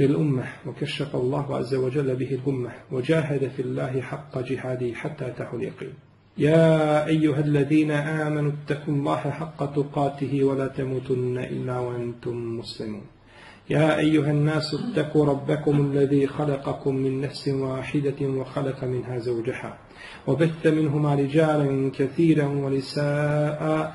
للأمة وكشف الله عز وجل به الأمة وجاهد في الله حق جهاده حتى أتاه اليقين. يا أيها الذين آمنوا اتقوا الله حق تقاته ولا تموتن إلا وأنتم مسلمون. يا أيها الناس اتقوا ربكم الذي خلقكم من نفس واحدة وخلق منها زوجها وبث منهما رجالا كثيرا ونساء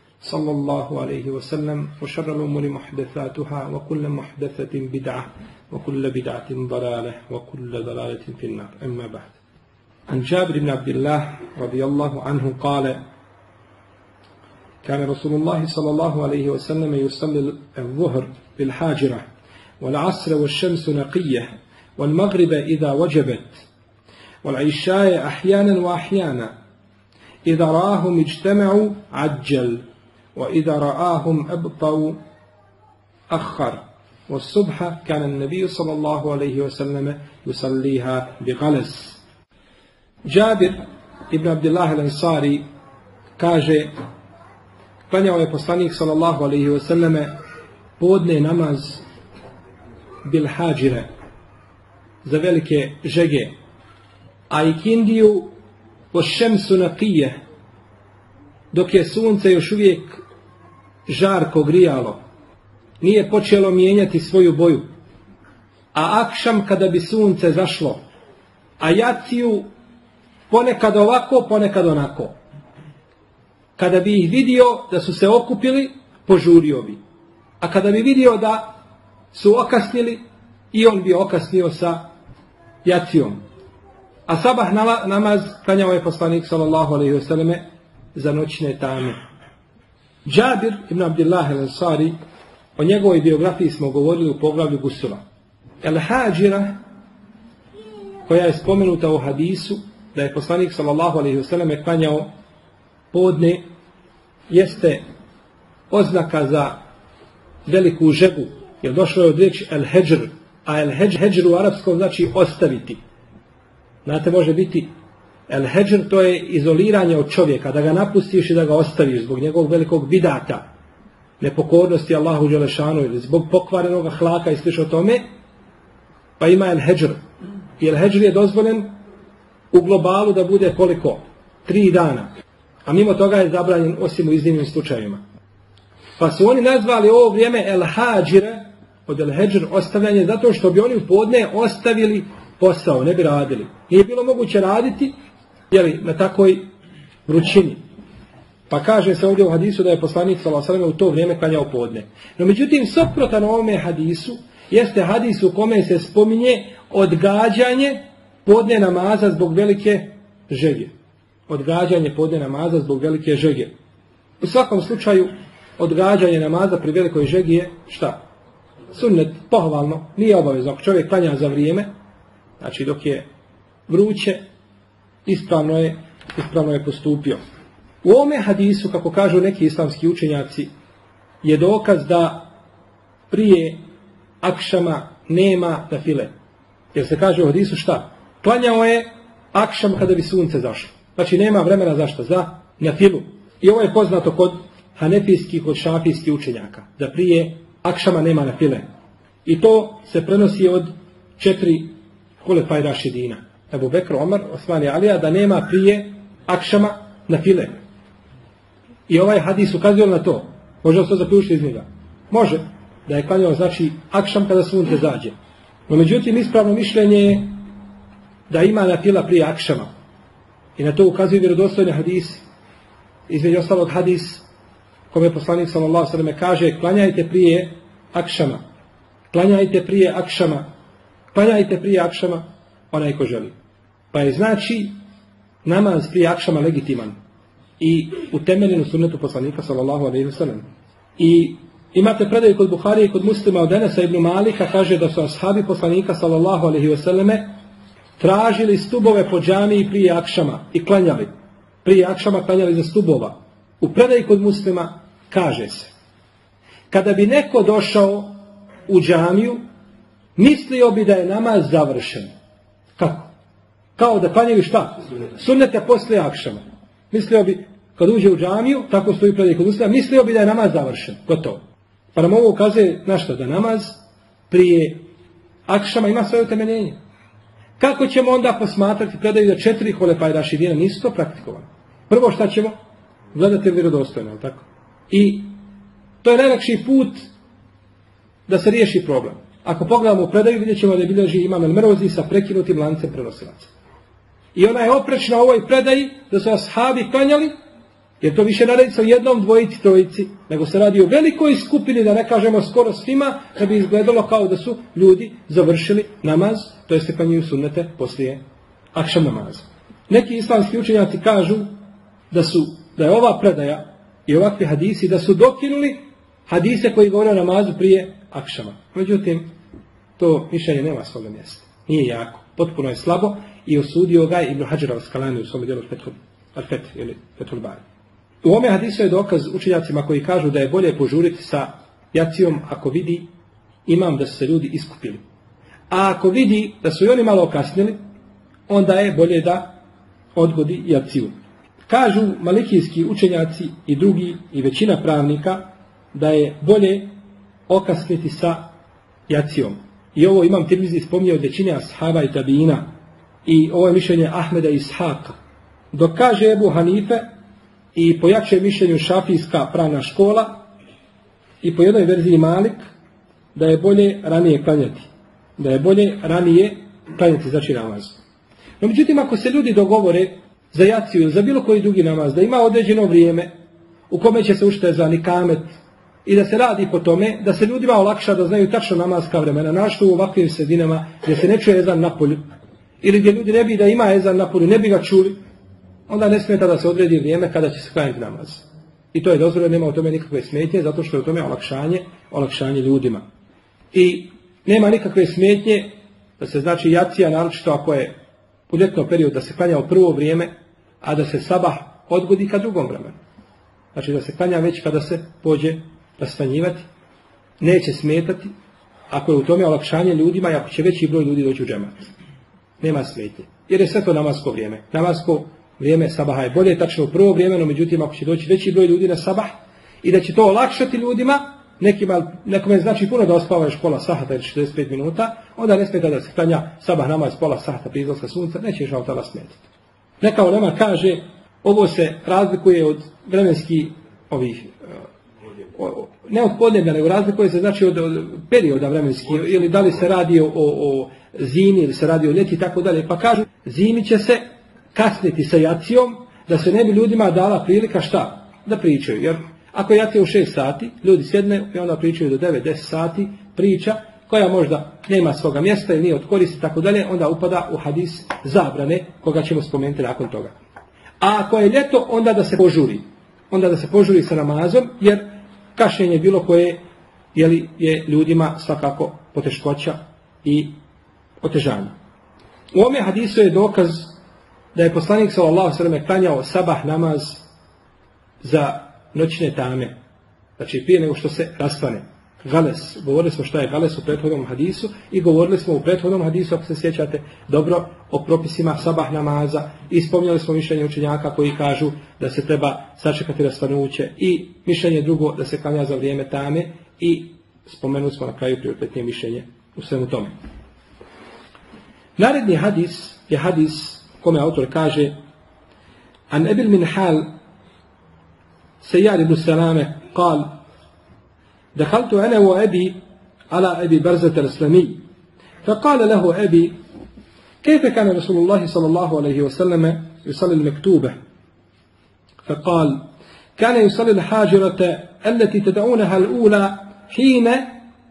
صلى الله عليه وسلم وشر الأمور محدثاتها وكل محدثة بدعة وكل بدعة ضلالة وكل ضلالة في النار. أما بعد. عن جابر بن عبد الله رضي الله عنه قال كان رسول الله صلى الله عليه وسلم يصلي الظهر بالحاجرة والعصر والشمس نقية والمغرب إذا وجبت والعشاء أحيانا وأحيانا إذا راهم اجتمعوا عجل. وإذا رآهم أبطوا أخر والصبح كان النبي صلى الله عليه وسلم يصليها بغلس جابر ibn Abdullah al-Ansari kaže klanjao je poslanik sallallahu alaihi wasallame podne namaz bil hađire za velike žege a ikindiju po šemsu naqije dok je sunce još uvijek žarko grijalo, nije počelo mijenjati svoju boju. A akšam kada bi sunce zašlo, a jaciju ponekad ovako, ponekad onako. Kada bi ih vidio da su se okupili, požurio bi. A kada bi vidio da su okasnili, i on bi okasnio sa jacijom. A sabah namaz klanjao je poslanik sallallahu alaihi za noćne tame. Džabir ibn Abdullah al-Ansari, o njegovoj biografiji smo govorili u poglavlju Gusula. El Hađira, koja je spomenuta u hadisu, da je poslanik sallallahu alaihi wasallam klanjao podne, jeste oznaka za veliku žegu, jer došlo je od riječi el heđr, a el heđr u arapskom znači ostaviti. Znate, može biti El heđr to je izoliranje od čovjeka, da ga napustiš i da ga ostaviš zbog njegovog velikog bidata, nepokornosti Allahu Đelešanu ili zbog pokvarenog hlaka i sliš o tome, pa ima el heđr. I el heđr je dozvoljen u globalu da bude koliko? Tri dana. A mimo toga je zabranjen osim u iznimnim slučajevima. Pa su oni nazvali ovo vrijeme el hađire, od el heđr ostavljanje, zato što bi oni u podne ostavili posao, ne bi radili. Nije bilo moguće raditi, jeli, na takoj vrućini. Pa kaže se ovdje u hadisu da je poslanik s.a.v. u to vrijeme klanjao podne. No međutim, soprotan ovome hadisu, jeste hadis u kome se spominje odgađanje podne namaza zbog velike žege. Odgađanje podne namaza zbog velike žege. U svakom slučaju, odgađanje namaza pri velikoj žegi je šta? Sunnet, pohvalno, nije obavezno. Ako čovjek klanja za vrijeme, znači dok je vruće, ispravno je, ispravno je postupio. U ovome hadisu, kako kažu neki islamski učenjaci, je dokaz da prije akšama nema na file. Jer se kaže u hadisu šta? Klanjao je akšam kada bi sunce zašlo. Znači nema vremena zašto? Za na filu. I ovo je poznato kod hanefijskih, kod šafijskih učenjaka. Da prije akšama nema na file. I to se prenosi od četiri Hulefaj Rašidina. Ebu Bekr, Omar, Osman i Alija, da nema prije akšama na file. I ovaj hadis ukazuje na to. Može se zaključiti iz njega? Može. Da je klanjao, znači, akšam kada sunce zađe. No, međutim, ispravno mišljenje je da ima na fila prije akšama. I na to ukazuje vjerodostojni hadis. Između ostalog hadis kome poslanik sallallahu sallam kaže klanjajte prije akšama. Klanjajte prije akšama. Klanjajte prije akšama onaj ko želi. Pa je znači namaz prije akšama legitiman i utemeljen u sunnetu poslanika sallallahu alaihi wa sallam. I imate predaju kod Buharije i kod muslima od Enesa ibn Malika kaže da su ashabi poslanika sallallahu alaihi wa sallame tražili stubove po džamiji prije akšama i klanjali. Prije akšama klanjali za stubova. U predaju kod muslima kaže se kada bi neko došao u džamiju mislio bi da je namaz završen. Kako? Kao da klanjaju šta? Sunnete poslije akšama. Mislio bi, kad uđe u džamiju, tako stoji predaj kod uslova, mislio bi da je namaz završen. Gotovo. Pa nam ovo ukazuje na što? Da namaz prije akšama ima svoje utemeljenje. Kako ćemo onda posmatrati predaju da četiri holepa i rašidina nisu to praktikovani? Prvo šta ćemo? Gledati vjerodostojno, tako? I to je najlakši put da se riješi problem. Ako pogledamo predaju, vidjet ćemo da je bilježi imam el sa prekinutim lancem prenosilaca. I ona je oprečna ovoj predaji da su ashabi klanjali, jer to više ne radi sa jednom dvojici, trojici, nego se radi o velikoj skupini, da ne kažemo skoro svima, da bi izgledalo kao da su ljudi završili namaz, to je se klanjuju sunnete poslije akšam namaza. Neki islamski učenjaci kažu da su da je ova predaja i ovakvi hadisi da su dokinuli hadise koji govore o namazu prije akšama. Međutim, to mišljenje nema svoga mjesta. Nije jako. Potpuno je slabo i osudio ga Ibn Hajar al-Skalani u svom Fethul, al-Fet ili Fethul Bari. U ome hadisu je dokaz učenjacima koji kažu da je bolje požuriti sa jacijom ako vidi imam da su se ljudi iskupili. A ako vidi da su i oni malo okasnili, onda je bolje da odgodi jaciju. Kažu malikijski učenjaci i drugi i većina pravnika da je bolje okasniti sa jacijom. I ovo imam Tirmizi spomnio od većine ashaba i tabina i ovo je mišljenje Ahmeda Ishaka. Dok kaže Ebu Hanife i po jače mišljenju šafijska pravna škola i po jednoj verziji Malik da je bolje ranije klanjati. Da je bolje ranije klanjati znači namaz. No međutim ako se ljudi dogovore za jaciju za bilo koji drugi namaz, da ima određeno vrijeme u kome će se ušte za nikamet i da se radi po tome, da se ljudima olakša da znaju tačno namazka vremena, našto u ovakvim sredinama gdje se ne čuje ezan na polju, ili gdje ljudi ne bi da ima ezan na polju, ne bi ga čuli, onda ne smeta da se odredi vrijeme kada će se klanjati namaz. I to je dozvoljeno, nema u tome nikakve smetnje, zato što je u tome olakšanje, olakšanje ljudima. I nema nikakve smetnje da se znači jacija, naročito ako je u ljetnom periodu da se klanja u prvo vrijeme, a da se sabah odgodi ka drugom vremenu. Znači da se klanja već kada se pođe rastanjivati, neće smetati, ako je u tome olakšanje ljudima i ako će veći broj ljudi doći u džemat. Nema smetnje. Jer je sve to namasko vrijeme. Namasko vrijeme sabaha je bolje, tačno u prvo vrijeme, no međutim ako će doći veći broj ljudi na sabah i da će to olakšati ljudima, nekima, nekome znači puno da ospavaju pola sahata ili 45 minuta, onda ne smeta da se klanja sabah namaz pola sahata prije izlaska sunca, neće žao smetati. Neka ulema kaže, ovo se razlikuje od vremenski ovih, ne od podneblja, nego razlikuje se znači od, od perioda vremenski, ili da li se radi o, o zimi, ili se radi o ljeti, tako dalje. Pa kažu, zimi će se kasniti sa jacijom, da se ne bi ljudima dala prilika šta? Da pričaju. Jer ako jacija u 6 sati, ljudi sjedne i onda pričaju do 9-10 sati, priča, koja možda nema svoga mjesta ili nije od koristi, tako dalje, onda upada u hadis zabrane, koga ćemo spomenuti nakon toga. A ako je ljeto, onda da se požuri. Onda da se požuri sa namazom, jer kašenje bilo koje jeli, je ljudima svakako poteškoća i otežanje. U ome hadisu je dokaz da je poslanik sallallahu sallam klanjao sabah namaz za noćne tame. Znači prije nego što se rastane. Gales. Govorili smo šta je gales u prethodnom hadisu i govorili smo u prethodnom hadisu, ako se sjećate, dobro o propisima sabah namaza i spomnjali smo mišljenje učenjaka koji kažu da se treba sačekati rasvanuće i mišljenje drugo da se klanja za vrijeme tame i spomenuli smo na kraju prioritetnije mišljenje u svemu tome. Naredni hadis je hadis kome autor kaže An Ebil min hal Sejar ibn Salame قال دخلت أنا وأبي على أبي برزة الإسلامي فقال له أبي كيف كان رسول الله صلى الله عليه وسلم يصلي المكتوبة فقال كان يصلي الحاجرة التي تدعونها الأولى حين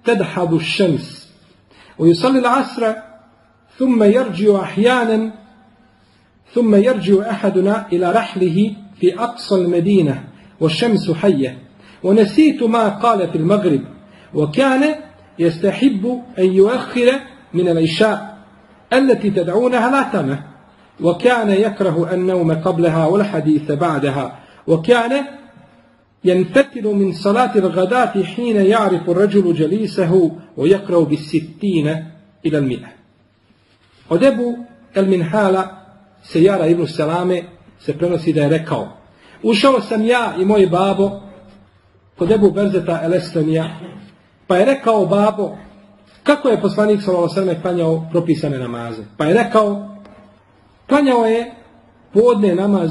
تدحض الشمس ويصلي العصر ثم يرجع أحيانا ثم يرجع أحدنا إلى رحله في أقصى المدينة والشمس حية. ونسيت ما قال في المغرب وكان يستحب أن يؤخر من العشاء التي تدعونها لا تمه. وكان يكره النوم قبلها والحديث بعدها. وكان ينفتل من صلاة الغداة حين يعرف الرجل جليسه ويقرأ بالستين إلى المئة. Od Ebu El Minhala Sejara Ibnu Selame se prenosi da je rekao Ušao sam ja i moj babo kod Ebu Berzeta El Estonija pa je rekao babo kako je poslanik s.a.v. klanjao propisane namaze. Pa je rekao klanjao je podne namaz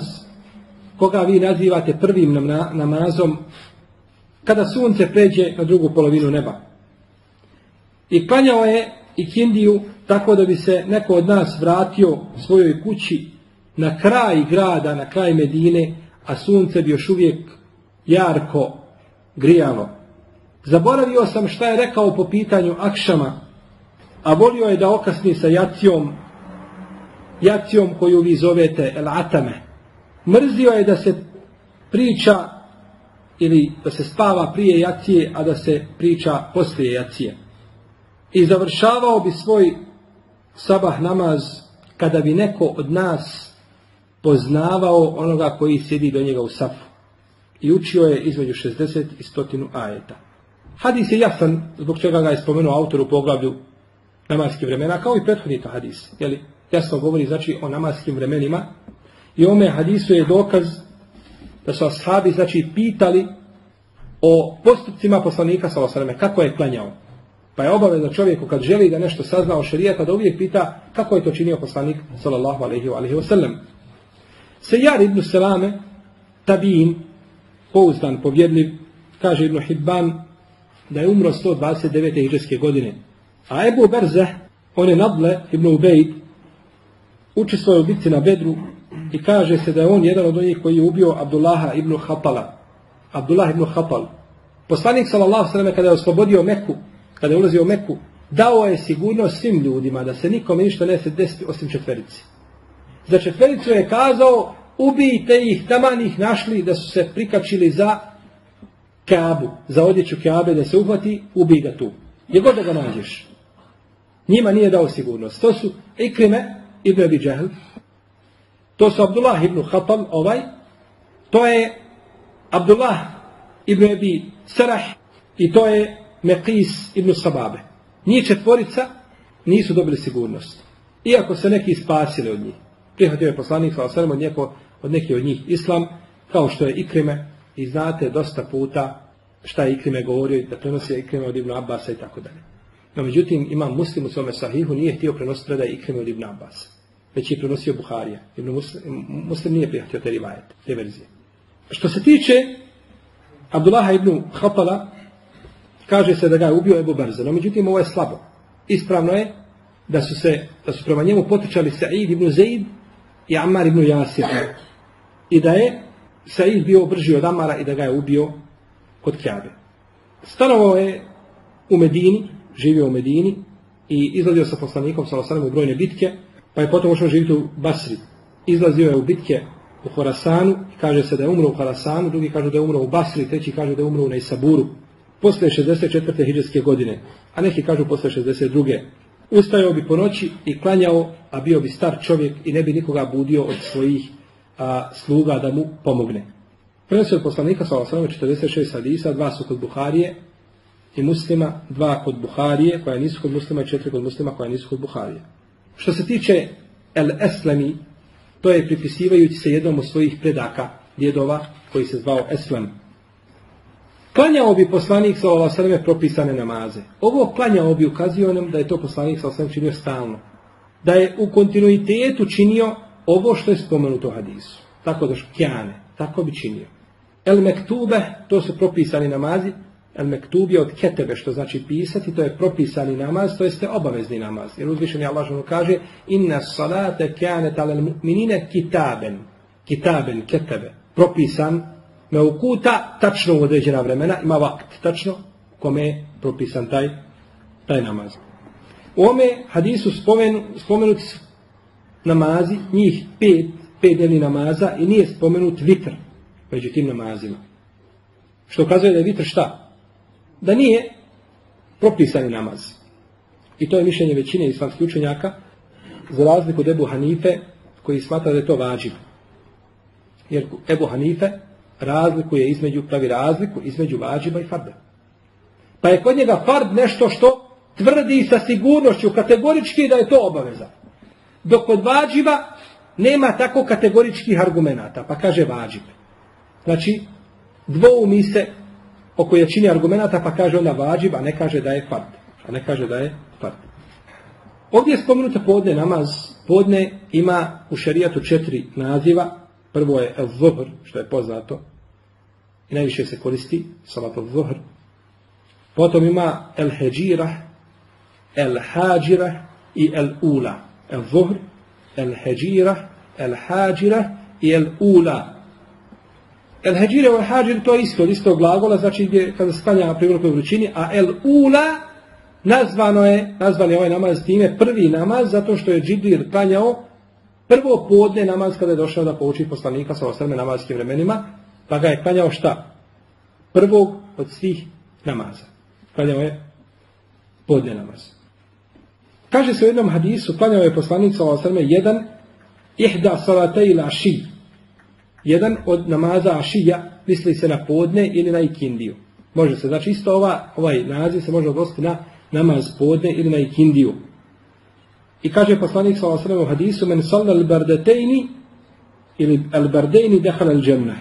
koga vi nazivate prvim namazom kada sunce pređe na drugu polovinu neba. I klanjao je i kindiju tako da bi se neko od nas vratio svojoj kući na kraj grada, na kraj Medine, a sunce bi još uvijek jarko grijalo. Zaboravio sam šta je rekao po pitanju Akšama, a volio je da okasni sa jacijom, jacijom koju vi zovete El Atame. Mrzio je da se priča ili da se spava prije jacije, a da se priča poslije jacije. I završavao bi svoj sabah namaz kada bi neko od nas poznavao onoga koji sjedi do njega u safu. I učio je između 60 i 100 ajeta. Hadis je jasan zbog čega ga je spomenuo autor u poglavlju namarskih vremena, kao i prethodni to hadis. Jeli, jasno govori znači o namarskim vremenima. I ome hadisu je dokaz da su ashabi znači pitali o postupcima poslanika sa kako je klanjao. Pa je obavezno čovjeku kad želi da nešto sazna o šarijata da uvijek pita kako je to činio poslanik sallallahu alaihi wa sallam. Sejar ibn Selame, tabin, pouzdan, povjedljiv, kaže Ibn Hibban da je umro 129. hiđarske godine. A Ebu Berze, on je Nadle ibn Ubejd, učestvuje u bitci na Bedru i kaže se da je on jedan od onih koji je ubio Abdullaha ibn Hatala. Abdullah ibn Hatal. Poslanik sallallahu sallam kada je oslobodio Meku, kada je ulazio u Meku, dao je sigurnost svim ljudima da se nikome ništa ne se desiti osim četverici. Za četvericu je kazao ubijte ih, taman ih našli da su se prikačili za Kabu, za odjeću Kabe da se uhvati, ubij ga tu. Gdje god da ga nađeš. Njima nije dao sigurnost. To su Ikrime ibn Abi Džahl, to su Abdullah ibn Khatal, ovaj, to je Abdullah ibn Abi Sarah i to je Meqis ibn Sababe. Nije četvorica, nisu dobili sigurnost. Iako se neki spasili od njih. Prihvatio je poslanik sa osrem od, njeko, od neki od njih islam, kao što je Ikrime, i znate dosta puta šta je Ikrime govorio, da prenosi Ikrime od Ibn Abbasa i tako dalje. No međutim, imam muslim u svome sahihu, nije htio prenositi predaj Ikrime od Ibn Abbasa. Već je prenosio Buharija. Ibn muslim, muslim nije prihvatio te rivajete, te verzije. Što se tiče Abdullaha ibn Khatala, kaže se da ga je ubio Ebu Barza. No međutim, ovo je slabo. Ispravno je da su se, da su prema njemu potičali Sa'id ibn Zaid i Ammar ibn Jasir. I da je Sa'id bio brži od Amara i da ga je ubio kod Kjabe. Stanovao je u Medini, živio u Medini i izlazio sa poslanikom sa osanem u brojne bitke, pa je potom ušao živjeti u Basri. Izlazio je u bitke u Horasanu, kaže se da je umro u Horasanu, drugi kažu da je umro u Basri, treći kažu da je umro u Nejsaburu, posle 64. hiđarske godine, a neki kažu posle 62. Ustajao bi po noći i klanjao, a bio bi star čovjek i ne bi nikoga budio od svojih a, sluga da mu pomogne. Prenosio od poslanika sa 46 hadisa, dva su kod Buharije i muslima, dva kod Buharije, koja nisu kod muslima i četiri kod muslima koja nisu kod Buharije. Što se tiče El Eslami, to je pripisivajući se jednom od svojih predaka, djedova, koji se zvao Eslam. Klanjao bi poslanik sa olasreme propisane namaze. Ovo klanjao bi ukazio nam da je to poslanik sa olasreme činio stalno. Da je u kontinuitetu činio ovo što je spomenuto u hadisu. Tako da škjane, tako bi činio. El mektube, to su propisani namazi, El mektubi od ketebe, što znači pisati, to je propisani namaz, to jeste obavezni namaz. Jer uzvišeni Allah kaže, inna salate kjanet ale mu'minine kitaben. Kitaben, ketebe. Propisan, meukuta, tačno u određena vremena, ima vakt, tačno, kome je propisan taj, taj namaz. U ome hadisu spomenu, spomenuti su namazi, njih pet, pet dnevni namaza i nije spomenut vitr među tim namazima. Što ukazuje da je vitr šta? Da nije propisani namaz. I to je mišljenje većine islamskih učenjaka za razliku od Ebu Hanife koji smatra da je to vađib. Jer Ebu Hanife razlikuje između, pravi razliku između vađiba i farda. Pa je kod njega fard nešto što tvrdi sa sigurnošću kategorički da je to obaveza. Dok kod vađiba nema tako kategoričkih argumenata, pa kaže vađib. Znači, dvoumi se oko jačini argumenata, pa kaže onda vađib, a ne kaže da je fard. A ne kaže da je fard. Ovdje je spomenuto podne namaz. Podne ima u šarijatu četiri naziva. Prvo je el-zuhr, što je poznato. I najviše se koristi, salat el-zuhr. Potom ima el-heđirah, el-hađirah i el-ula. El-zuhr, el-heđirah, el-hađirah i el-ula. El-heđire el hađir to je isto, od istog glagola, znači gdje kada se klanja pri velikoj vrućini, a el-ula nazvano je, nazvan je ovaj namaz time prvi namaz, zato što je Džibril klanjao prvo podne namaz kada je došao da pouči poslanika sa osrme namazskim vremenima, pa ga je klanjao šta? Prvog od svih namaza. Klanjao je podne namaz. Kaže se u jednom hadisu, klanjao je poslanik sa osrme jedan ihda salate ila aši. Jedan od namaza ašija, misli se na podne ili na ikindiju. Može se, znači isto ova, ovaj naziv se može odnositi na namaz podne ili na ikindiju. I kaže poslanik sa osrme u hadisu, men salla al-bardetejni ili al-bardejni dehal al-džemna.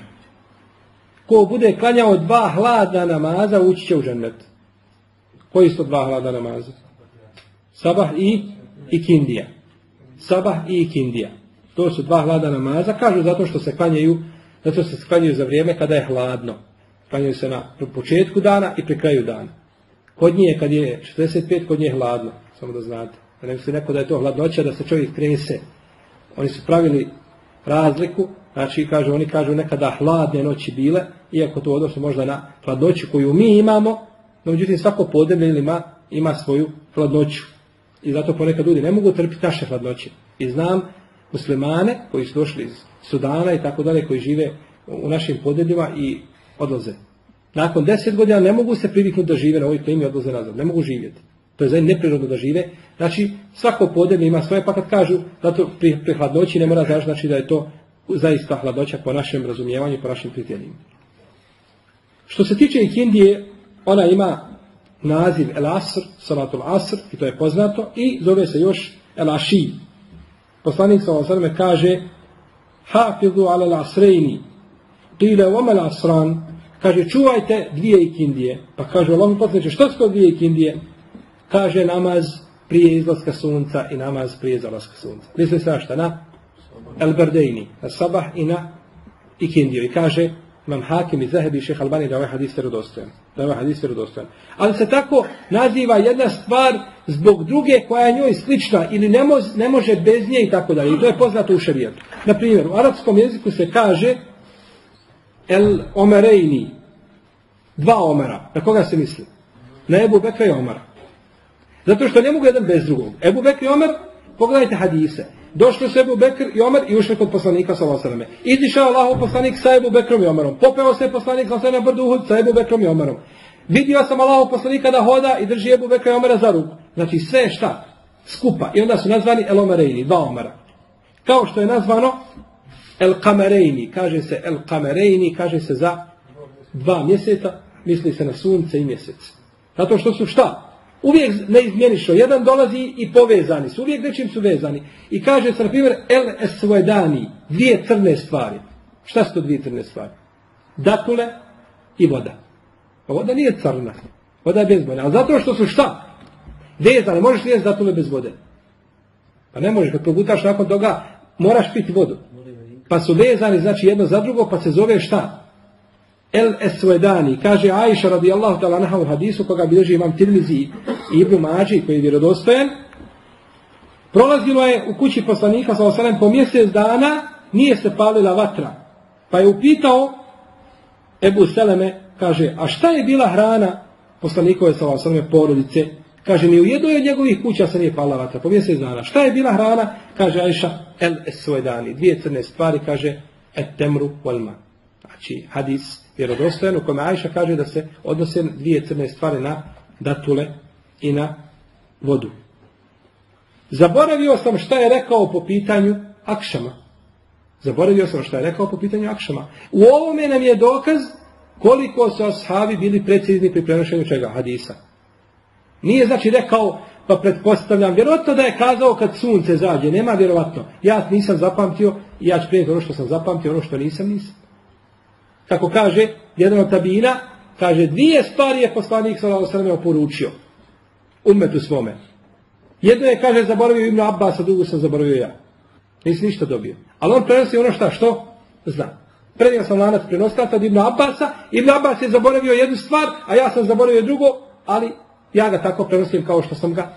Ko bude klanjao dva hladna namaza, ući će u džennet. Koji su dva hladna namaza? Sabah i ikindija. Sabah i ikindija. To su dva hlada namaza. Kažu zato što se klanjaju, zato što se klanjaju za vrijeme kada je hladno. Klanjaju se na početku dana i pri kraju dana. Kod nje kad je 45, kod nje je hladno. Samo da znate. Ne misli neko da je to hladnoća, da se čovjek trese. Oni su pravili razliku, znači kažu, oni kažu nekada hladne noći bile, iako to odnosno možda na hladnoću koju mi imamo, no međutim svako podneblje ima, ima svoju hladnoću. I zato ponekad ljudi ne mogu trpiti naše hladnoće. I znam muslimane koji su došli iz Sudana i tako dalje, koji žive u našim podnebljima i odlaze. Nakon deset godina ne mogu se priviknuti da žive na ovoj klimi i odlaze nazad. Ne mogu živjeti. To je za neprirodno da žive. Znači, svako podneblje ima svoje, pa kad kažu da to pri, pri hladnoći ne mora znači, znači da je to zaista hladnoća po našem razumijevanju, po našim kriterijima. Što se tiče ikindije, ona ima naziv El Asr, Salatul Asr, i to je poznato, i zove se još El Aši. Poslanik sa osaleme kaže Hafizu ala l'asrejni Qile oma l'asran Kaže čuvajte dvije ikindije Pa kaže Allah poslaniče što su to dvije ikindije Kaže namaz prije izlaska sunca i namaz prije zalaska sunca. Misli se na šta? Na El Berdejni, na sabah i na ikindiju. I kaže Imam Hakim i Zahebi Šeha Albani da ovaj hadis vjerodostojan. Da ovaj hadis vjerodostojan. Ali se tako naziva jedna stvar zbog druge koja je njoj slična ili ne, mož, ne može bez nje i tako dalje. I to je poznato u šarijetu. Na primjer, u arapskom jeziku se kaže El Omerejni. Dva Omera. Na koga se misli? Na Ebu Bekra i Omara. Zato što ne mogu jedan bez drugog. Ebu Bekra i Omer, pogledajte hadise. Došli su Ebu Bekr i Omer i ušli kod poslanika sa Osaleme. Izišao Allahov poslanik sa Ebu Bekrom i Omerom. Popeo se poslanik sa na brdu Uhud sa Ebu Bekrom i Omerom. Vidio sam Allahov poslanika da hoda i drži Ebu Bekra i Omera za ruku. Znači sve šta? Skupa. I onda su nazvani El Omerejni, dva Omera. Kao što je nazvano El Kamerejni. Kaže se El Kamerejni, kaže se za dva mjeseca. Misli se na sunce i mjesec. Zato što su šta? Uvijek ne izmjenišo. Jedan dolazi i povezani su. Uvijek nečim su vezani. I kaže se, na primjer, el esvedani. Dvije crne stvari. Šta su to dvije crne stvari? Datule i voda. A voda nije crna. Voda je bezbojna. Ali zato što su šta? Vezane. Možeš li jesti datule bez vode? Pa ne možeš. Kad progutaš nakon toga, moraš piti vodu. Pa su vezani, znači jedno za drugo, pa se zove šta? El Esvedani, kaže Aisha radijallahu ta'ala naha u hadisu koga bilježi imam Tirmizi i Ibnu Mađi koji je vjerodostojan, prolazilo je u kući poslanika sa po mjesec dana, nije se palila vatra. Pa je upitao Ebu Seleme, kaže, a šta je bila hrana poslanikove sa osaleme porodice? Kaže, ni u jednoj od njegovih kuća se nije palila vatra, po mjesec dana. Šta je bila hrana? Kaže Aisha, el esvedani, dvije crne stvari, kaže, et temru walma. Znači, hadis vjerodostojan u kome Ajša kaže da se odnose dvije crne stvari na datule i na vodu. Zaboravio sam šta je rekao po pitanju akšama. Zaboravio sam šta je rekao po pitanju akšama. U ovome nam je dokaz koliko su ashabi bili precizni pri prenošenju čega? Hadisa. Nije znači rekao, pa pretpostavljam, vjerojatno da je kazao kad sunce zađe, nema vjerovatno. Ja nisam zapamtio, ja ću prijeti ono što sam zapamtio, ono što nisam, nisam. Kako kaže jedan od tabina, kaže dvije stvari je poslanik sallallahu oporučio umetu svome. Jedno je, kaže, zaboravio Ibn Abbas, a drugo sam zaboravio ja. Nisi ništa dobio. Ali on prenosi ono šta, što? Zna. Prednio sam lanac prenositelja od Ibn Abbasa. Ibn Abbas je zaboravio jednu stvar, a ja sam zaboravio drugo, ali ja ga tako prenosim kao što sam ga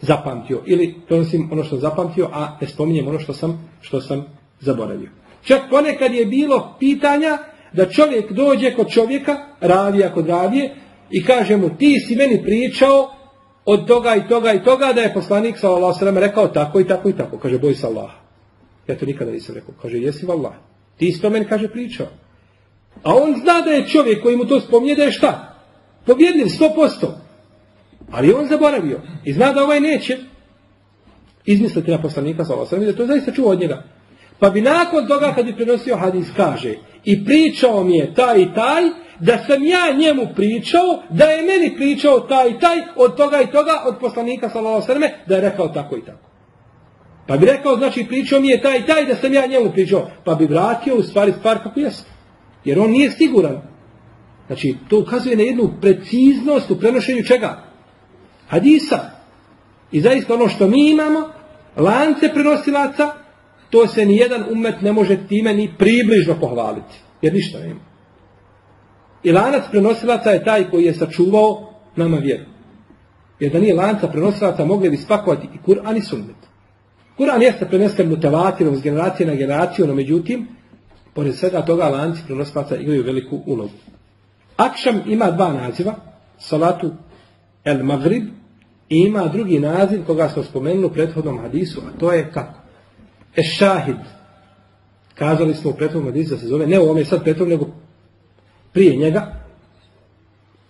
zapamtio. Ili prenosim ono što sam zapamtio, a ne spominjem ono što sam, što sam zaboravio. Čak ponekad je bilo pitanja da čovjek dođe kod čovjeka, ravija kod ravije, i kaže mu ti si meni pričao od toga i toga i toga da je poslanik sallallahu rekao tako i tako i tako. Kaže boj se Allah. Ja to nikada nisam rekao. Kaže jesi vallah. Ti isto meni kaže pričao. A on zna da je čovjek koji mu to spominje da je šta? Pobjedljiv, sto posto. Ali on zaboravio. I zna da ovaj neće izmisliti na poslanika sallallahu alejhi da to zaista čuo od njega. Pa bi nakon toga kad bi prenosio hadis kaže i pričao mi je taj i taj, da sam ja njemu pričao, da je meni pričao taj i taj, od toga i toga, od poslanika sallallahu da je rekao tako i tako. Pa bi rekao, znači pričao mi je taj i taj, da sam ja njemu pričao, pa bi vratio u stvari stvar kako jeste. Jer on nije siguran. Znači, to ukazuje na jednu preciznost u prenošenju čega? Hadisa. I zaista ono što mi imamo, lance prenosilaca, to se ni jedan umet ne može time ni približno pohvaliti. Jer ništa nema. I lanac prenosilaca je taj koji je sačuvao nama vjeru. Jer da nije lanca prenosilaca mogli bi spakovati i Kur'an i sunnet. Kur'an jeste prenesen mutavatirom s generacije na generaciju, no međutim, pored svega toga lanci prenosilaca igraju veliku ulogu. Akšam ima dva naziva, salatu el Maghrib i ima drugi naziv koga smo spomenuli u prethodnom hadisu, a to je kako? Ešahid. Kazali smo u prethodnom hadisu da se zove, ne u ovome sad prethodnom, nego prije njega,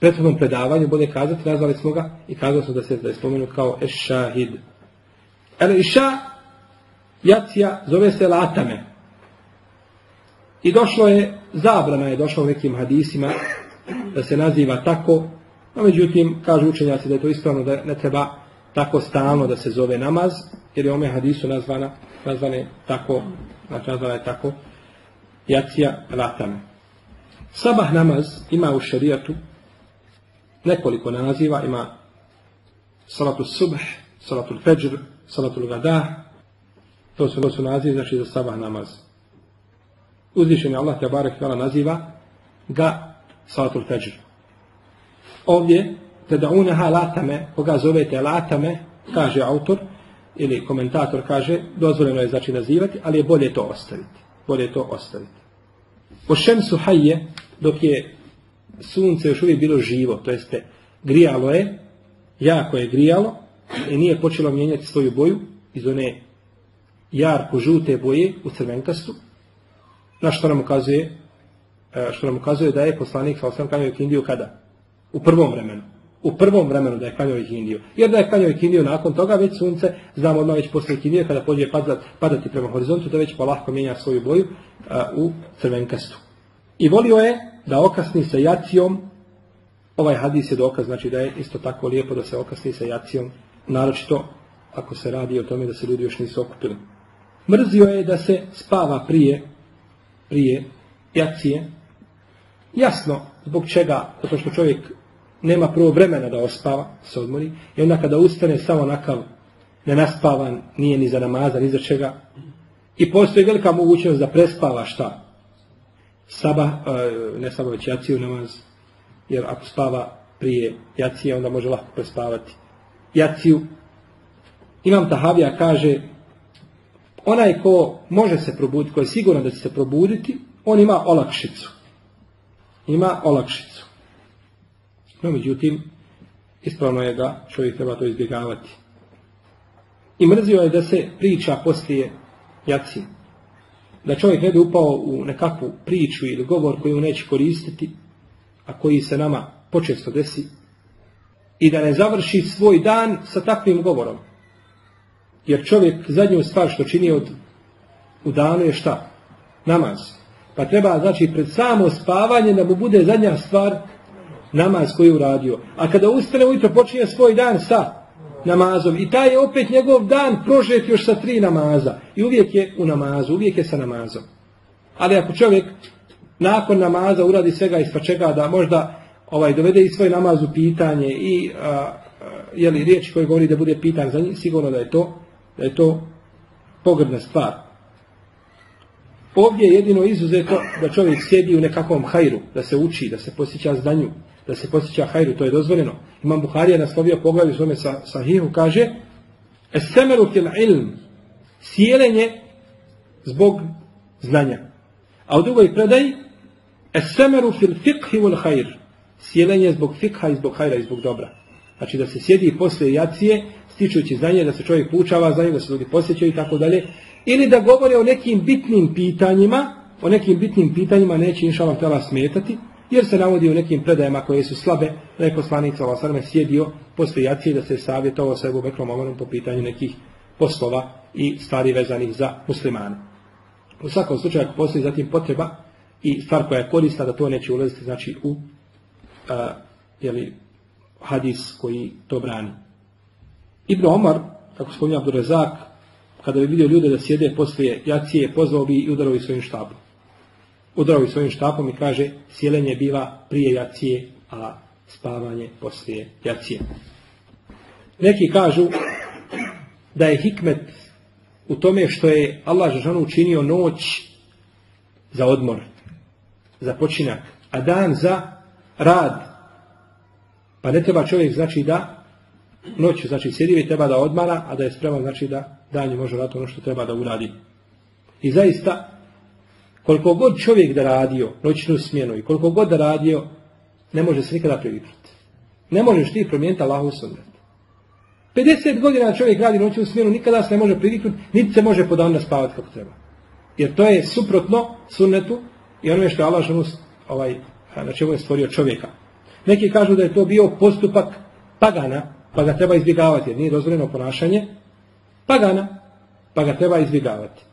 prethodnom predavanju, bolje kazati, nazvali smo ga i kazali smo da se da je kao Ešahid. El Iša, jacija, zove se Latame. I došlo je, zabrana je došla u nekim hadisima da se naziva tako, no međutim, kažu učenjaci da je to ispravno da ne treba tako stalno da se zove namaz, jer je ome hadisu nazvana, nazvane tako, znači nazvana je tako, jacija latame. Sabah namaz ima u šarijatu nekoliko naziva, ima salatu subh, salatu feđr, salatu gadah, to su, to su nazivi, znači za sabah namaz. Uzvišen je Allah te barek naziva ga salatu feđr. Ovdje uneha latame, koga zovete latame, kaže autor, ili komentator kaže, dozvoljeno je znači nazivati, ali je bolje to ostaviti. Bolje to ostaviti. Po šemsu hajje, dok je sunce još uvijek bilo živo, to jeste grijalo je, jako je grijalo i nije počelo mijenjati svoju boju iz one jarko žute boje u crvenkastu, na što nam ukazuje, e, što nam ukazuje da je poslanik sa osam Indiju kada? U prvom vremenu u prvom vremenu da je klanjao Indiju. Jer da je klanjao Indiju nakon toga već sunce, znamo odmah već poslije Indije kada pođe padati prema horizontu, da već polahko mijenja svoju boju u crvenkastu. I volio je da okasni sa jacijom, ovaj hadis je dokaz, znači da je isto tako lijepo da se okasni sa jacijom, naročito ako se radi o tome da se ljudi još nisu okupili. Mrzio je da se spava prije, prije jacije, jasno zbog čega, zato što čovjek nema prvo vremena da ospava, se odmori, i onda kada ustane samo nakav nenaspavan, nije ni za namaza, ni za čega, i postoji velika mogućnost da prespava šta? saba, e, ne saba već jaciju namaz, jer ako spava prije jacije, onda može lako prespavati jaciju. Imam Tahavija kaže, onaj ko može se probuditi, ko je siguran da će se probuditi, on ima olakšicu. Ima olakšicu. No, međutim, ispravno je da čovjek treba to izbjegavati. I mrzio je da se priča poslije jaci. Da čovjek ne bi upao u nekakvu priču ili govor koju neće koristiti, a koji se nama počesto desi, i da ne završi svoj dan sa takvim govorom. Jer čovjek zadnju stvar što čini od, u danu je šta? Namaz. Pa treba, znači, pred samo spavanje da mu bude zadnja stvar namaz koji je uradio. A kada ustane ujutro počinje svoj dan sa namazom. I taj je opet njegov dan prožet još sa tri namaza. I uvijek je u namazu, uvijek je sa namazom. Ali ako čovjek nakon namaza uradi svega i čega da možda ovaj dovede i svoj namaz u pitanje i a, je li riječ koji govori da bude pitan za njih, sigurno da je to da je to pogrdna stvar. Ovdje je jedino izuzeto da čovjek sjedi u nekakvom hajru, da se uči, da se posjeća zdanju, da se posjeća hajru, to je dozvoljeno. Imam Buharija naslovio poglavlju svome sa, sahihu, kaže Esemeru til ilm, sjelenje zbog znanja. A u drugoj predaji Esemeru fil fiqhi wal hajr, sjelenje zbog fikha i zbog hajra i zbog dobra. Znači da se sjedi posle jacije, stičujući znanje, da se čovjek poučava znanje, da se ljudi posjećaju i tako dalje, ili da govore o nekim bitnim pitanjima, o nekim bitnim pitanjima neće inšala htjela smetati, jer se navodi u nekim predajama koje su slabe, da je sveme sjedio posle jacije da se savjetovao sa Ebu Bekrom Omerom po pitanju nekih poslova i stvari vezanih za muslimane. U svakom slučaju, ako postoji zatim potreba i stvar koja je korista, da to neće ulaziti znači, u a, jeli, hadis koji to brani. Ibn Omar, kako spominja Abdurezak, kada bi vidio ljude da sjede poslije jacije, pozvao bi i udarao svojim štapom. Udarao bi svojim štapom i kaže, sjelenje biva prije jacije, a spavanje poslije jacije. Neki kažu da je hikmet u tome što je Allah Žešanu učinio noć za odmor, za počinak, a dan za rad. Pa ne treba čovjek znači da noću znači sjedi i treba da odmara, a da je spreman znači da danju može raditi ono što treba da uradi. I zaista, koliko god čovjek da radio noćnu smjenu i koliko god da radio, ne može se nikada priviknuti. Ne možeš ti promijeniti Allahu sunnet. 50 godina čovjek radi noćnu smjenu, nikada se ne može priviknuti, niti se može podavno spavati kako treba. Jer to je suprotno sunnetu i onome što je Allah ovaj, na čemu je stvorio čovjeka. Neki kažu da je to bio postupak pagana, pa ga treba izbjegavati, jer nije dozvoljeno ponašanje pagana, pa ga treba izbjegavati.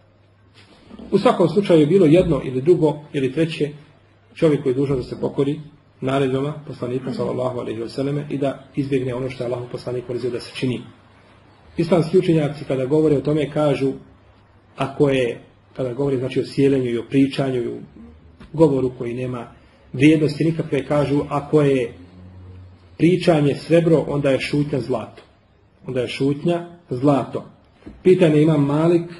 U svakom slučaju je bilo jedno ili drugo ili treće čovjek koji je dužan da se pokori naredbama poslanika sallallahu alejhi ve selleme i da izbjegne ono što je Allahu poslanik mrzio da se čini. Islamski učenjaci kada govore o tome kažu ako je kada govori znači o sjelenju i o pričanju i o govoru koji nema vrijednosti nikakve kažu ako je pričanje srebro onda je šutnja zlato. Onda je šutnja zlato. Pitanje imam Malik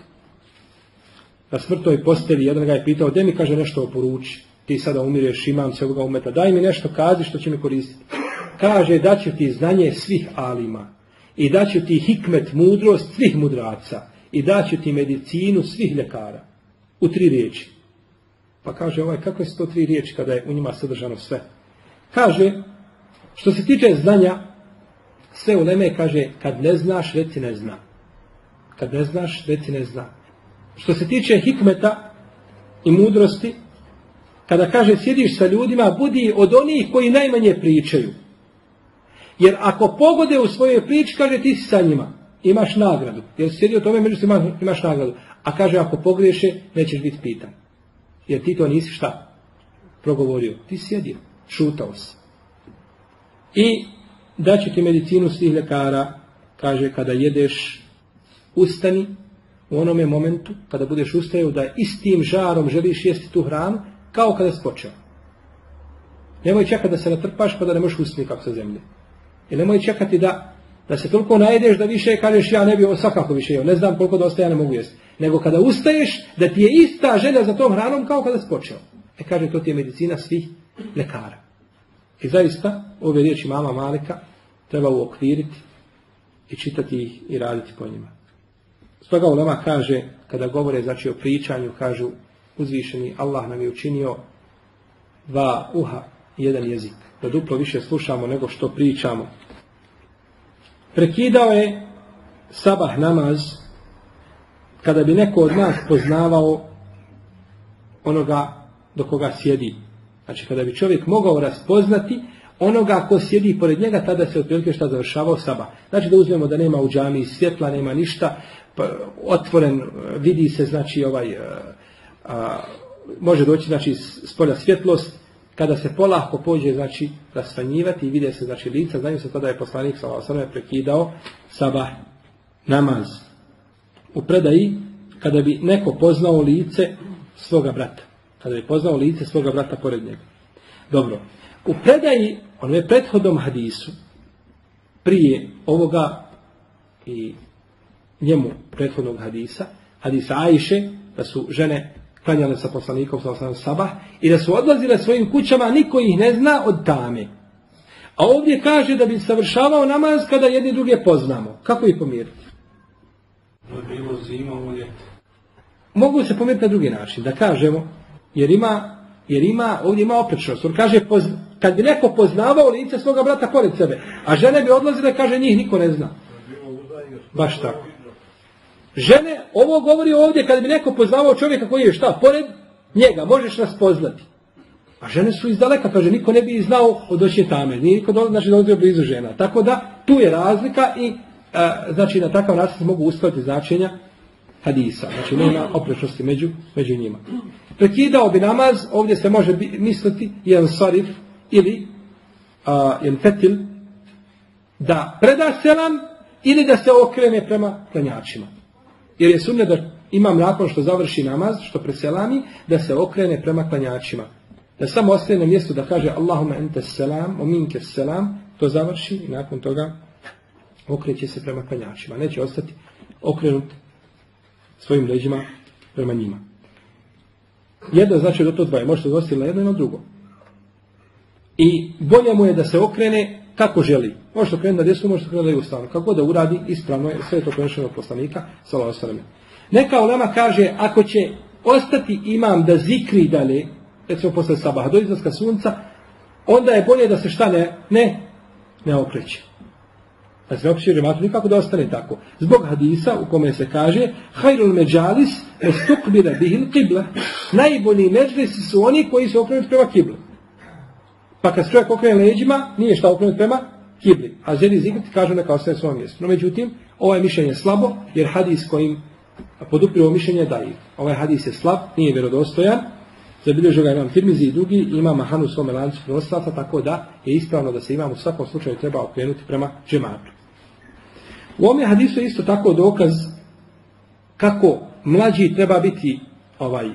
na smrtoj posteli, jedan ga je pitao, gdje mi kaže nešto oporuči, ti sada umireš, imam se ovoga umeta, daj mi nešto kazi što će mi koristiti. Kaže, daću ti znanje svih alima i daću ti hikmet, mudrost svih mudraca i daću ti medicinu svih ljekara. U tri riječi. Pa kaže, ovaj, kako su to tri riječi kada je u njima sadržano sve? Kaže, što se tiče znanja, sve u Leme kaže, kad ne znaš, reci ne zna. Kad ne znaš, reci ne zna. Što se tiče hikmeta i mudrosti, kada kaže sjediš sa ljudima, budi od onih koji najmanje pričaju. Jer ako pogode u svojoj priči, kaže ti si sa njima, imaš nagradu. Jer sjedi o tome, među imaš, nagradu. A kaže ako pogriješe, nećeš biti pitan. Jer ti to nisi šta? Progovorio. Ti sjedio, šutao si. I daću ti medicinu svih lekara, kaže kada jedeš, ustani, u onome momentu, kada budeš ustajao, da istim žarom želiš jesti tu hranu, kao kada si počeo. Nemoj čekati da se natrpaš pa da ne možeš usni kako sa zemlje. I nemoj čekati da, da se toliko najedeš da više kažeš ja ne bi ovo svakako više jeo. Ne znam koliko da ostaje, ja ne mogu jesti. Nego kada ustaješ, da ti je ista želja za tom hranom kao kada si počeo. E kaže, to ti je medicina svih lekara. I zaista, ove riječi mama Malika treba uokviriti i čitati ih i raditi po njima. Stoga Ulema kaže, kada govore znači o pričanju, kažu uzvišeni Allah nam je učinio dva uha i jedan jezik. Da duplo više slušamo nego što pričamo. Prekidao je sabah namaz kada bi neko od nas poznavao onoga do koga sjedi. Znači kada bi čovjek mogao raspoznati onoga ko sjedi pored njega, tada se otprilike šta završavao sabah. Znači da uzmemo da nema u džami svjetla, nema ništa, pa, otvoren, vidi se znači ovaj, a, može doći znači spolja svjetlost, kada se polako pođe znači rasvanjivati i vide se znači lica, znaju se tada je poslanik sa je prekidao sabah namaz. U predaji kada bi neko poznao lice svoga brata. Kada bi poznao lice svoga brata pored njega. Dobro. U predaji, je prethodnom hadisu, prije ovoga i njemu prethodnog hadisa, hadisa Ajše, da su žene klanjale sa poslanikom sa sabah i da su odlazile svojim kućama, niko ih ne zna od tame. A ovdje kaže da bi savršavao namaz kada jedni druge poznamo. Kako ih pomiriti? Bilo zima, Mogu se pomiriti na drugi način. Da kažemo, jer ima, jer ima ovdje ima oprečnost. On kaže, kad bi neko poznavao lice svoga brata pored sebe, a žene bi odlazile, kaže, njih niko ne zna. Baš tako. Žene, ovo govori ovdje kad bi neko poznavao čovjeka koji je šta, pored njega, možeš nas poznati. A žene su iz daleka, kaže, niko ne bi znao od očije tame, nije niko do, znači dolazio blizu žena. Tako da, tu je razlika i znači na takav način se mogu uskladiti značenja hadisa. Znači nema oprečnosti među, među njima. Prekidao bi namaz, ovdje se može misliti jedan sarif ili a, fetil da preda selam ili da se okrene prema klanjačima. Jer je sumnja da imam nakon što završi namaz, što preselami, da se okrene prema klanjačima. Da samo ostane na mjestu da kaže Allahumma ente selam, o selam, to završi i nakon toga okreće se prema klanjačima. Neće ostati okrenut svojim leđima prema njima. Jedno znači da to dvoje. Možete odnositi na jedno i na drugo. I bolje mu je da se okrene kako želi. Može se okrenuti na desnu, može se okrenuti na lijevu stranu. Kako da uradi, ispravno je, sve to prenešeno od poslanika, sallallahu Neka ulema kaže, ako će ostati imam da zikri dalje, recimo posle sabaha do izlaska sunca, onda je bolje da se šta ne, ne, ne okreće. Da se ne okreće džematu nikako da ostane tako. Zbog hadisa u kome se kaže, hajrul međalis estukbira bihil kibla. Najbolji međlisi su oni koji se okrenuti prema kiblu. Pa kad čovjek okrene leđima, nije šta okrenut prema kibli. A želi zikriti, kažu neka ostaje svojom mjestu. No međutim, mišljenje je slabo, jer hadis kojim poduprio mišljenje da i ovaj hadis je slab, nije vjerodostojan, zabilježio ga imam Tirmizi i drugi, ima Mahanu u svome lancu tako da je ispravno da se imam u svakom slučaju treba okrenuti prema džematu. U ovome hadisu je isto tako dokaz kako mlađi treba biti ovaj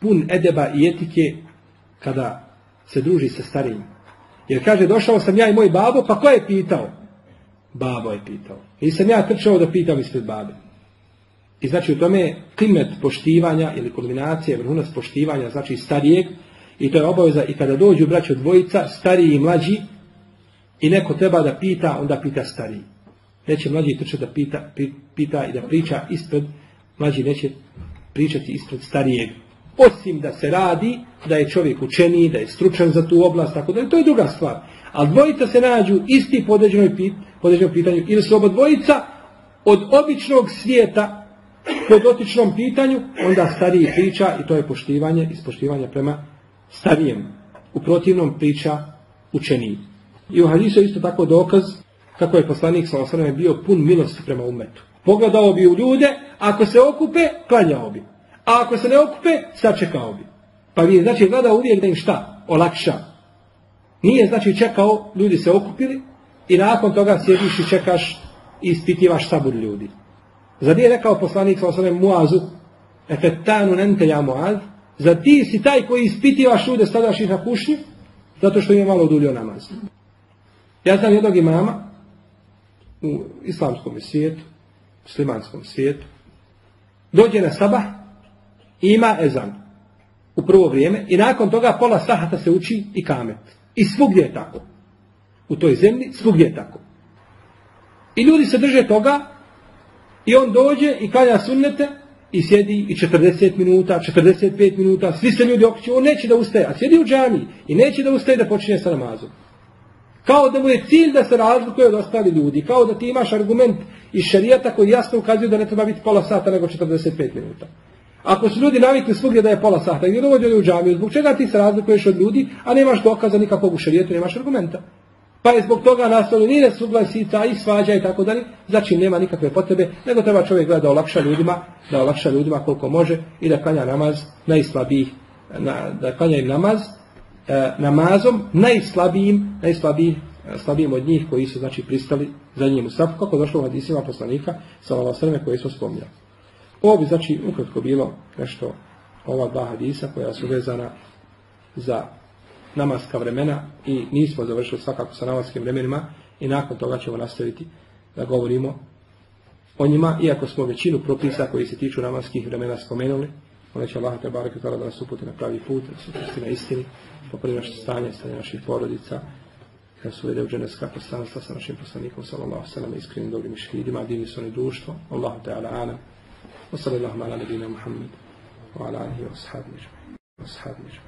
pun edeba i etike kada se druži sa starijim. Jer kaže, došao sam ja i moj babo, pa ko je pitao? Babo je pitao. I sam ja trčao da pitam ispred babe. I znači u tome klimet poštivanja ili kulminacija, vrhunac poštivanja, znači starijeg, i to je obaveza i kada dođu braćo dvojica, stariji i mlađi, i neko treba da pita, onda pita stariji. Neće mlađi trčati da pita, pita i da priča ispred, mlađi neće pričati ispred starijeg. Osim da se radi, da je čovjek učeniji, da je stručan za tu oblast, tako da to je druga stvar. A dvojica se nađu isti po određenom pitanju, ili su oba dvojica od običnog svijeta po dotičnom pitanju, onda stariji priča i to je poštivanje, ispoštivanje prema starijem. U protivnom priča učeniji. I u hadisu je isto tako dokaz kako je poslanik sa bio pun milosti prema umetu. Pogledao bi u ljude, ako se okupe, klanjao bi. A ako se ne okupe, sačekao bi. Pa bi znači gledao uvijek da im šta? Olakša. Nije znači čekao, ljudi se okupili i nakon toga sjediš i čekaš i ispitivaš sabur ljudi. Zar nije rekao poslanik sa Muazu, efetanu nente ja Muaz, za ti si taj koji ispitivaš ljude, stadaš ih na kušnju, zato što je malo dulio namaz. Ja znam jednog imama u islamskom svijetu, muslimanskom svijetu, dođe na sabah i ima ezan. u prvo vrijeme i nakon toga pola sahata se uči i kamet. I svugdje je tako. U toj zemlji svugdje je tako. I ljudi se drže toga i on dođe i kalja sunnete i sjedi i 40 minuta, 45 minuta, svi se ljudi okreću, on neće da ustaje, a sjedi u džami i neće da ustaje da počinje sa namazom. Kao da mu je cilj da se razlikuje od ostali ljudi, kao da ti imaš argument iz šarijata koji jasno ukazuje da ne treba biti pola sata nego 45 minuta. Ako su ljudi navikli svugdje da je pola sata i dovođe u džamiju, zbog čega ti se razlikuješ od ljudi, a nemaš dokaza nikakvog u šarijetu, nemaš argumenta. Pa je zbog toga nastalo ni nesuglasica i svađa i tako dalje, znači nema nikakve potrebe, nego treba čovjek gleda da olakša ljudima, da olakša ljudima koliko može i da klanja namaz najslabijih, na, da klanja im namaz e, namazom najslabijim, najslabijim slabijim od njih koji su znači pristali za njim u safu, kako došlo u hadisima poslanika sallallahu alejhi koji su spominjali. Ovo bi znači ukratko bilo nešto ova dva hadisa koja su vezana za namaska vremena i nismo završili svakako sa namaskim vremenima i nakon toga ćemo nastaviti da govorimo o njima, iako smo većinu propisa koji se tiču namaskih vremena spomenuli, onda će Allah te barek da nas uputi na pravi put, da se upusti na istini, popravi naše stanje, stanje naših porodica, da su uvede u dženevska poslanstva sa našim poslanikom, sallallahu sallam, iskrenim dobrim šhidima, divni su oni društvo, Allahu ta'ala ana, wa sallallahu ala nebina Muhammed, wa ala alihi wa ashabi ashabi